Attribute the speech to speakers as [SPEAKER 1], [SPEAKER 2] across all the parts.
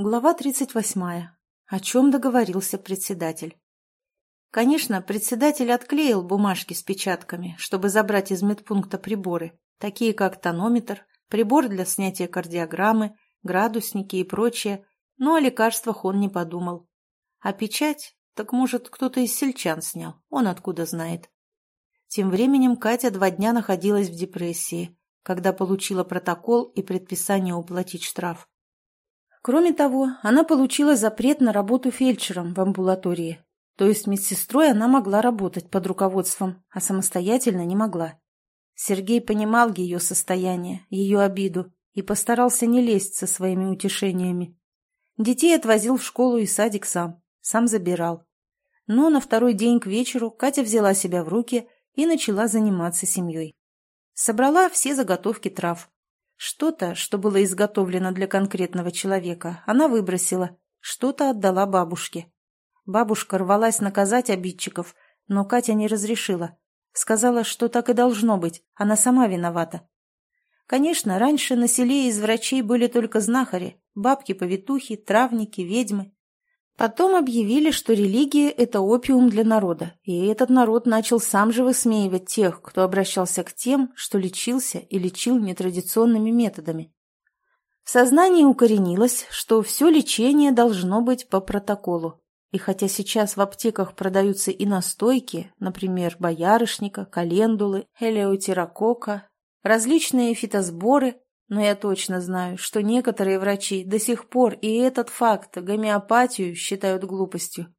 [SPEAKER 1] Глава 38. О чем договорился председатель. Конечно, председатель отклеил бумажки с печатками, чтобы забрать из медпункта приборы, такие как тонометр, прибор для снятия кардиограммы, градусники и прочее, но о лекарствах он не подумал. А печать? Так может, кто-то из сельчан снял, он откуда знает. Тем временем Катя два дня находилась в депрессии, когда получила протокол и предписание уплатить штраф. Кроме того, она получила запрет на работу фельдшером в амбулатории. То есть медсестрой она могла работать под руководством, а самостоятельно не могла. Сергей понимал ее состояние, ее обиду и постарался не лезть со своими утешениями. Детей отвозил в школу и садик сам, сам забирал. Но на второй день к вечеру Катя взяла себя в руки и начала заниматься семьей. Собрала все заготовки трав, что-то, что было изготовлено для конкретного человека, она выбросила, что-то отдала бабушке. Бабушка рвалась наказать обидчиков, но Катя не разрешила. Сказала, что так и должно быть, она сама виновата. Конечно, раньше на селе из врачей были только знахари, бабки-повитухи, травники, ведьмы. Потом объявили, что религия – это опиум для народа, и этот народ начал сам же высмеивать тех, кто обращался к тем, что лечился и лечил нетрадиционными методами. В сознании укоренилось, что все лечение должно быть по протоколу. И хотя сейчас в аптеках продаются и настойки, например, боярышника, календулы, элеутерокока, различные фитосборы, но я точно знаю, что некоторые врачи до сих пор и этот факт, гомеопатию, считают глупостью.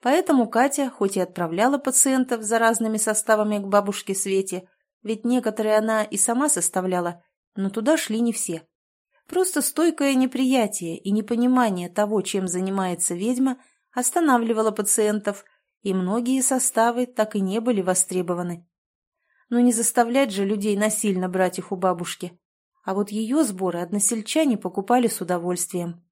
[SPEAKER 1] Поэтому Катя, хоть и отправляла пациентов за разными составами к бабушке Свете, ведь некоторые она и сама составляла, но туда шли не все. Просто стойкое неприятие и непонимание того, чем занимается ведьма, останавливало пациентов, и многие составы так и не были востребованы. Но не заставлять же людей насильно брать их у бабушки. А вот ее сборы односельчане покупали с удовольствием.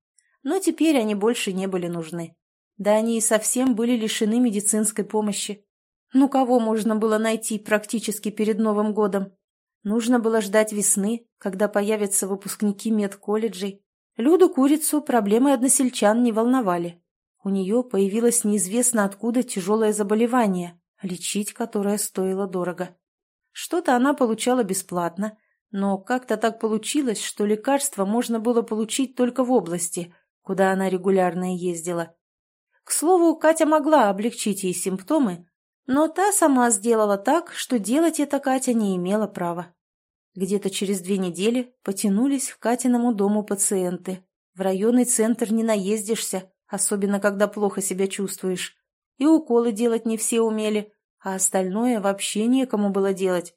[SPEAKER 1] Но теперь они больше не были нужны. Да они и совсем были лишены медицинской помощи. Ну кого можно было найти практически перед Новым годом? Нужно было ждать весны, когда появятся выпускники медколледжей. Люду Курицу проблемы односельчан не волновали. У нее появилось неизвестно откуда тяжелое заболевание, лечить которое стоило дорого. Что-то она получала бесплатно, но как-то так получилось, что лекарство можно было получить только в области, куда она регулярно ездила. К слову, Катя могла облегчить ей симптомы, но та сама сделала так, что делать это Катя не имела права. Где-то через две недели потянулись к Катиному дому пациенты. В районный центр не наездишься, особенно когда плохо себя чувствуешь. И уколы делать не все умели, а остальное вообще некому было делать.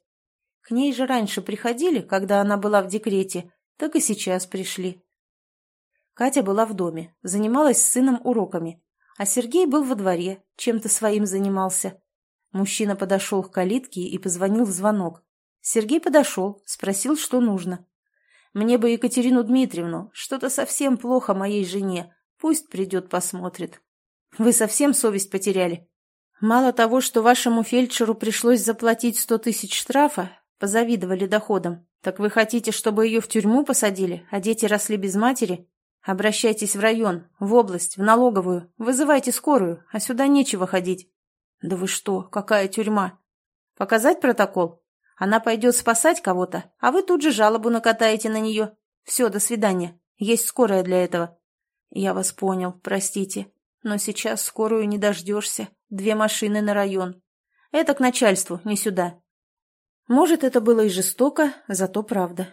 [SPEAKER 1] К ней же раньше приходили, когда она была в декрете, так и сейчас пришли. Катя была в доме, занималась с сыном уроками, а Сергей был во дворе, чем-то своим занимался. Мужчина подошел к калитке и позвонил в звонок. Сергей подошел, спросил, что нужно. «Мне бы Екатерину Дмитриевну, что-то совсем плохо моей жене, пусть придет посмотрит». «Вы совсем совесть потеряли?» «Мало того, что вашему фельдшеру пришлось заплатить сто тысяч штрафа, Позавидовали доходам. Так вы хотите, чтобы ее в тюрьму посадили, а дети росли без матери? Обращайтесь в район, в область, в налоговую. Вызывайте скорую, а сюда нечего ходить. Да вы что, какая тюрьма? Показать протокол? Она пойдет спасать кого-то, а вы тут же жалобу накатаете на нее. Все, до свидания. Есть скорая для этого. Я вас понял, простите. Но сейчас скорую не дождешься. Две машины на район. Это к начальству, не сюда. Может, это было и жестоко, зато правда.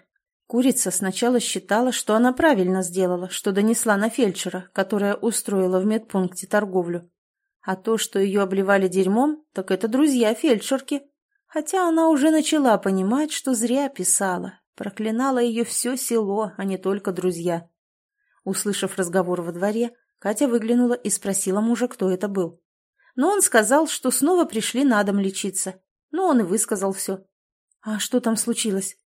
[SPEAKER 1] Курица сначала считала, что она правильно сделала, что донесла на фельдшера, которая устроила в медпункте торговлю. А то, что ее обливали дерьмом, так это друзья фельдшерки. Хотя она уже начала понимать, что зря писала. Проклинала ее все село, а не только друзья. Услышав разговор во дворе, Катя выглянула и спросила мужа, кто это был. Но он сказал, что снова пришли на дом лечиться. Ну, он и высказал все. «А что там случилось?»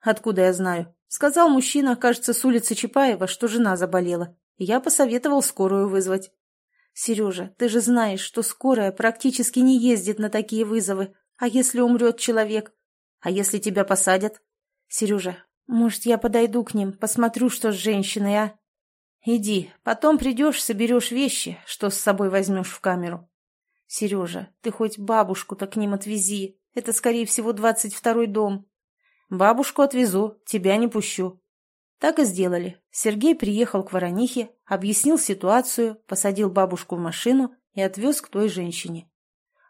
[SPEAKER 1] «Откуда я знаю?» Сказал мужчина, кажется, с улицы Чапаева, что жена заболела. Я посоветовал скорую вызвать. «Сережа, ты же знаешь, что скорая практически не ездит на такие вызовы. А если умрет человек? А если тебя посадят?» «Сережа, может, я подойду к ним, посмотрю, что с женщиной, а?» Иди, потом придешь, соберешь вещи, что с собой возьмешь в камеру. Сережа, ты хоть бабушку-то к ним отвези. Это, скорее всего, двадцать второй дом. Бабушку отвезу, тебя не пущу. Так и сделали. Сергей приехал к Воронихе, объяснил ситуацию, посадил бабушку в машину и отвез к той женщине.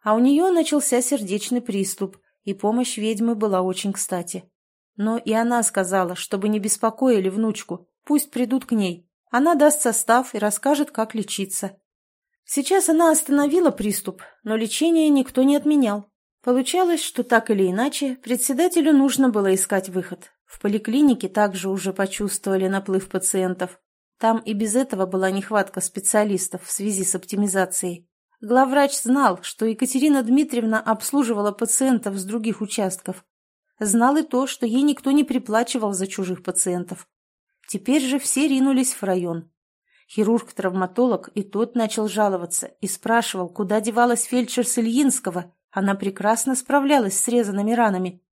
[SPEAKER 1] А у нее начался сердечный приступ, и помощь ведьмы была очень кстати. Но и она сказала, чтобы не беспокоили внучку, пусть придут к ней. Она даст состав и расскажет, как лечиться. Сейчас она остановила приступ, но лечение никто не отменял. Получалось, что так или иначе председателю нужно было искать выход. В поликлинике также уже почувствовали наплыв пациентов. Там и без этого была нехватка специалистов в связи с оптимизацией. Главврач знал, что Екатерина Дмитриевна обслуживала пациентов с других участков. Знал и то, что ей никто не приплачивал за чужих пациентов. Теперь же все ринулись в район. Хирург-травматолог и тот начал жаловаться и спрашивал, куда девалась фельдшер с Ильинского. Она прекрасно справлялась с резанными ранами.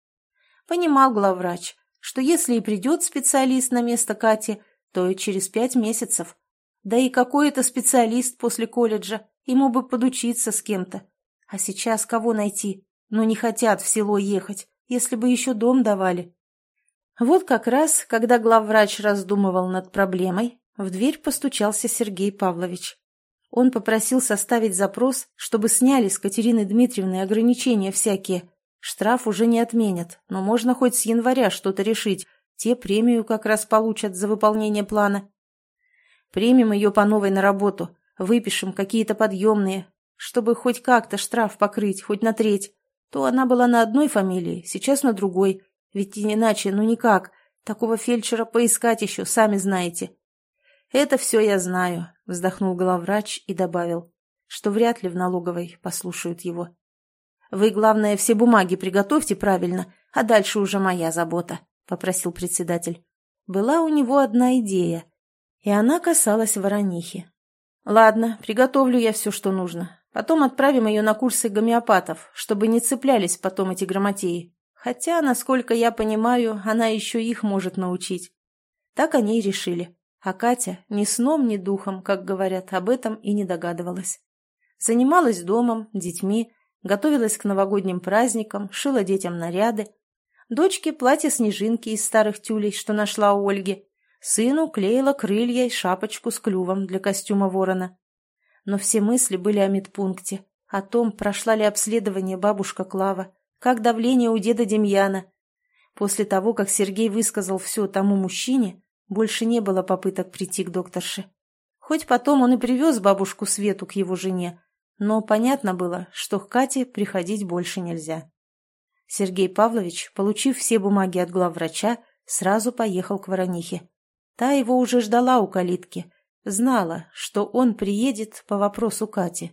[SPEAKER 1] Понимал главврач, что если и придет специалист на место Кати, то и через пять месяцев. Да и какой это специалист после колледжа, ему бы подучиться с кем-то. А сейчас кого найти? Но не хотят в село ехать, если бы еще дом давали. Вот как раз, когда главврач раздумывал над проблемой, в дверь постучался Сергей Павлович. Он попросил составить запрос, чтобы сняли с Катерины Дмитриевны ограничения всякие. Штраф уже не отменят, но можно хоть с января что-то решить. Те премию как раз получат за выполнение плана. Примем ее по новой на работу, выпишем какие-то подъемные, чтобы хоть как-то штраф покрыть, хоть на треть. То она была на одной фамилии, сейчас на другой, ведь иначе, ну никак. Такого фельдшера поискать еще, сами знаете. Это все я знаю, вздохнул главврач и добавил, что вряд ли в налоговой послушают его. Вы, главное, все бумаги приготовьте правильно, а дальше уже моя забота, попросил председатель. Была у него одна идея, и она касалась Воронихи. Ладно, приготовлю я все, что нужно. Потом отправим ее на курсы гомеопатов, чтобы не цеплялись потом эти грамотеи. Хотя, насколько я понимаю, она еще их может научить. Так они и решили. А Катя ни сном, ни духом, как говорят, об этом и не догадывалась. Занималась домом, детьми, готовилась к новогодним праздникам, шила детям наряды. Дочке платье-снежинки из старых тюлей, что нашла у Ольги. Сыну клеила крылья и шапочку с клювом для костюма ворона. Но все мысли были о медпункте, о том, прошла ли обследование бабушка Клава, как давление у деда Демьяна. После того, как Сергей высказал все тому мужчине, больше не было попыток прийти к докторше. Хоть потом он и привез бабушку Свету к его жене, но понятно было, что к Кате приходить больше нельзя. Сергей Павлович, получив все бумаги от главврача, сразу поехал к Воронихе. Та его уже ждала у калитки, знала, что он приедет по вопросу Кати.